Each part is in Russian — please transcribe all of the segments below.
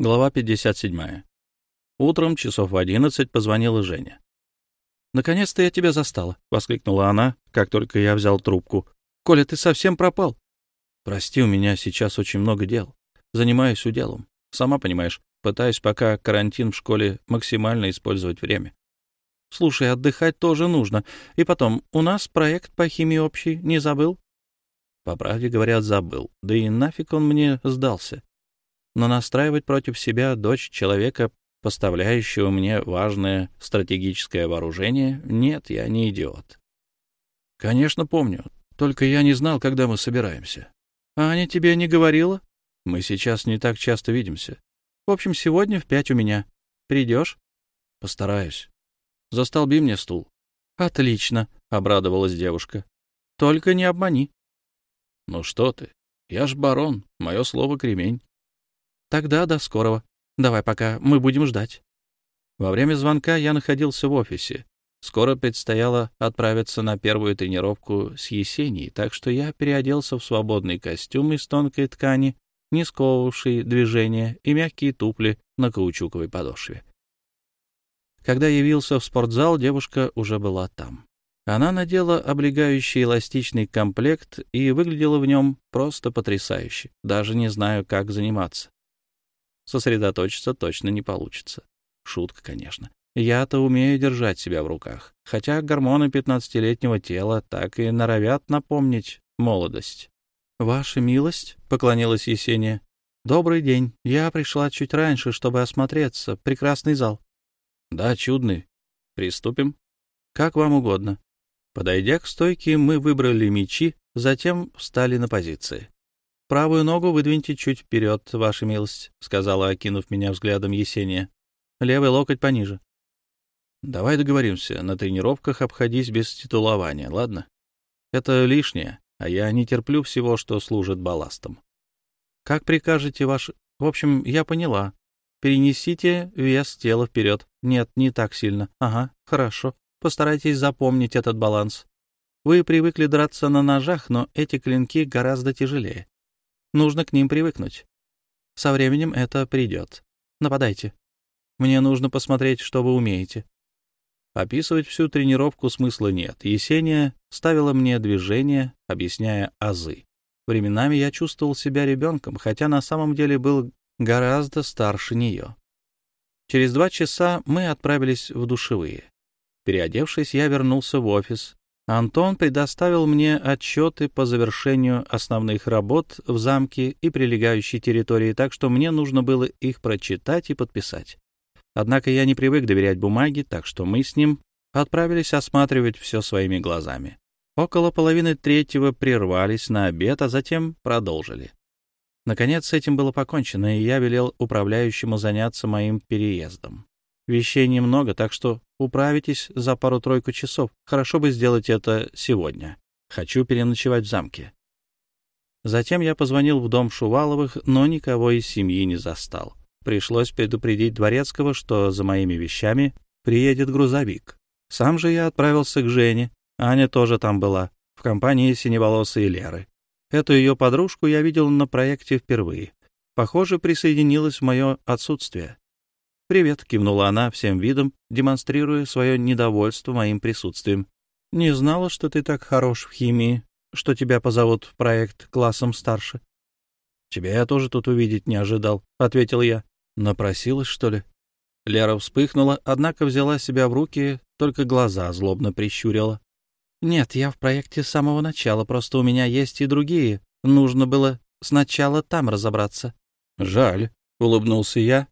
Глава 57. Утром часов в одиннадцать позвонила Женя. «Наконец-то я тебя застала!» — воскликнула она, как только я взял трубку. «Коля, ты совсем пропал!» «Прости, у меня сейчас очень много дел. Занимаюсь уделом. Сама понимаешь, пытаюсь пока карантин в школе максимально использовать время. Слушай, отдыхать тоже нужно. И потом, у нас проект по химии общий, не забыл?» По правде говорят, забыл. Да и нафиг он мне сдался но настраивать против себя дочь человека, поставляющего мне важное стратегическое вооружение, нет, я не идиот. Конечно, помню, только я не знал, когда мы собираемся. А Аня тебе не говорила? Мы сейчас не так часто видимся. В общем, сегодня в пять у меня. Придешь? Постараюсь. Застолби мне стул. Отлично, обрадовалась девушка. Только не обмани. Ну что ты? Я ж барон, мое слово кремень. Тогда до скорого. Давай пока, мы будем ждать. Во время звонка я находился в офисе. Скоро предстояло отправиться на первую тренировку с Есенией, так что я переоделся в свободный костюм из тонкой ткани, не сковывавший движения, и мягкие тупли на каучуковой подошве. Когда явился в спортзал, девушка уже была там. Она надела облегающий эластичный комплект и выглядела в нем просто потрясающе. Даже не знаю, как заниматься сосредоточиться точно не получится. Шутка, конечно. Я-то умею держать себя в руках, хотя гормоны пятнадцатилетнего тела так и норовят напомнить молодость. — Ваша милость, — поклонилась Есения, — добрый день. Я пришла чуть раньше, чтобы осмотреться. Прекрасный зал. — Да, чудный. Приступим? — Как вам угодно. Подойдя к стойке, мы выбрали мечи, затем встали на позиции. «Правую ногу выдвиньте чуть вперед, ваша милость», — сказала, окинув меня взглядом Есения. «Левый локоть пониже». «Давай договоримся, на тренировках обходись без титулования, ладно? Это лишнее, а я не терплю всего, что служит балластом». «Как прикажете, ваш...» «В общем, я поняла. Перенесите вес тела вперед. Нет, не так сильно. Ага, хорошо. Постарайтесь запомнить этот баланс. Вы привыкли драться на ножах, но эти клинки гораздо тяжелее. Нужно к ним привыкнуть. Со временем это придет. Нападайте. Мне нужно посмотреть, что вы умеете. Описывать всю тренировку смысла нет. Есения ставила мне движение, объясняя азы. Временами я чувствовал себя ребенком, хотя на самом деле был гораздо старше нее. Через два часа мы отправились в душевые. Переодевшись, я вернулся в офис, Антон предоставил мне отчеты по завершению основных работ в замке и прилегающей территории, так что мне нужно было их прочитать и подписать. Однако я не привык доверять бумаге, так что мы с ним отправились осматривать все своими глазами. Около половины третьего прервались на обед, а затем продолжили. Наконец с этим было покончено, и я велел управляющему заняться моим переездом. Вещей немного, так что управитесь за пару-тройку часов. Хорошо бы сделать это сегодня. Хочу переночевать в замке. Затем я позвонил в дом Шуваловых, но никого из семьи не застал. Пришлось предупредить Дворецкого, что за моими вещами приедет грузовик. Сам же я отправился к Жене. Аня тоже там была, в компании синеволосой Леры. Эту ее подружку я видел на проекте впервые. Похоже, присоединилась в мое отсутствие. «Привет», — кивнула она всем видом, демонстрируя свое недовольство моим присутствием. «Не знала, что ты так хорош в химии, что тебя позовут в проект классом старше». «Тебя я тоже тут увидеть не ожидал», — ответил я. «Напросилась, что ли?» Лера вспыхнула, однако взяла себя в руки, только глаза злобно прищурила. «Нет, я в проекте с самого начала, просто у меня есть и другие. Нужно было сначала там разобраться». «Жаль», — улыбнулся я,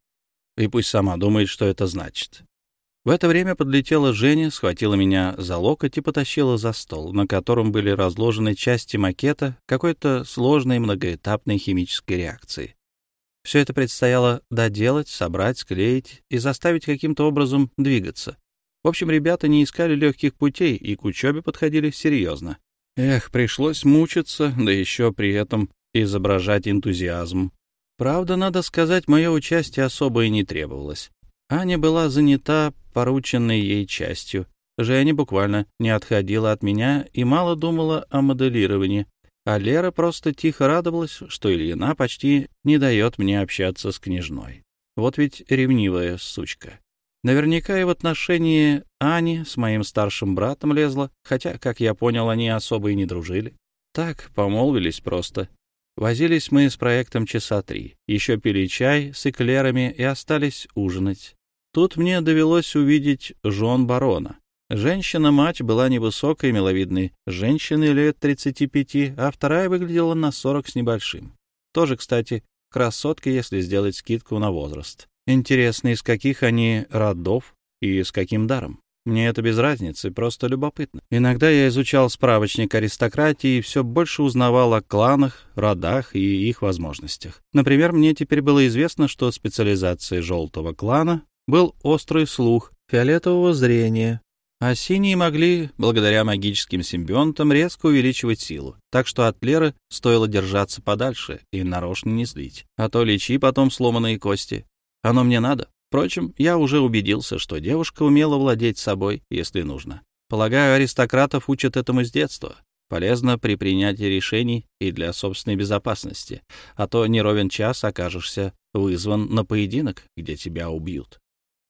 и пусть сама думает, что это значит. В это время подлетела Женя, схватила меня за локоть и потащила за стол, на котором были разложены части макета какой-то сложной многоэтапной химической реакции. Все это предстояло доделать, собрать, склеить и заставить каким-то образом двигаться. В общем, ребята не искали легких путей и к учебе подходили серьезно. Эх, пришлось мучиться, да еще при этом изображать энтузиазм. Правда, надо сказать, мое участие особо и не требовалось. Аня была занята порученной ей частью. Женя буквально не отходила от меня и мало думала о моделировании, а Лера просто тихо радовалась, что Ильина почти не дает мне общаться с княжной. Вот ведь ревнивая сучка. Наверняка и в отношении Ани с моим старшим братом лезла, хотя, как я понял, они особо и не дружили. Так, помолвились просто. Возились мы с проектом часа три, еще пили чай с эклерами и остались ужинать. Тут мне довелось увидеть жен барона. Женщина-мать была невысокой, миловидной, женщиной лет 35, а вторая выглядела на 40 с небольшим. Тоже, кстати, красотка, если сделать скидку на возраст. Интересно, из каких они родов и с каким даром. Мне это без разницы, просто любопытно. Иногда я изучал справочник аристократии и все больше узнавал о кланах, родах и их возможностях. Например, мне теперь было известно, что специализацией желтого клана был острый слух, фиолетового зрения, а синие могли, благодаря магическим симбионтам, резко увеличивать силу, так что от Леры стоило держаться подальше и нарочно не злить, а то лечи потом сломанные кости. Оно мне надо. Впрочем, я уже убедился, что девушка умела владеть собой, если нужно. Полагаю, аристократов учат этому с детства. Полезно при принятии решений и для собственной безопасности, а то не ровен час окажешься вызван на поединок, где тебя убьют.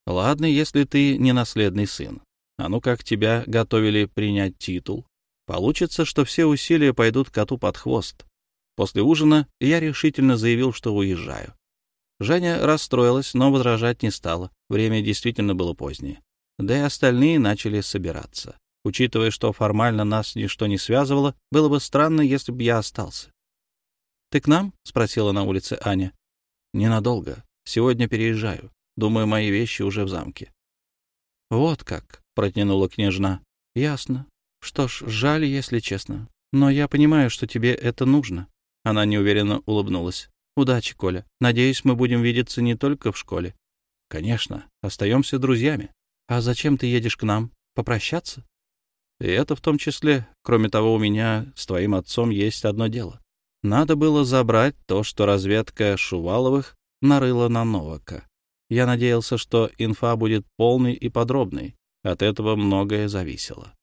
Ладно, если ты не наследный сын, а ну как тебя готовили принять титул. Получится, что все усилия пойдут коту под хвост. После ужина я решительно заявил, что уезжаю. Женя расстроилась, но возражать не стала. Время действительно было позднее. Да и остальные начали собираться. Учитывая, что формально нас ничто не связывало, было бы странно, если бы я остался. — Ты к нам? — спросила на улице Аня. — Ненадолго. Сегодня переезжаю. Думаю, мои вещи уже в замке. — Вот как, — протянула княжна. — Ясно. Что ж, жаль, если честно. Но я понимаю, что тебе это нужно. Она неуверенно улыбнулась. Удачи, Коля. Надеюсь, мы будем видеться не только в школе. — Конечно. Остаемся друзьями. А зачем ты едешь к нам? Попрощаться? И это в том числе. Кроме того, у меня с твоим отцом есть одно дело. Надо было забрать то, что разведка Шуваловых нарыла на Новака. Я надеялся, что инфа будет полной и подробной. От этого многое зависело.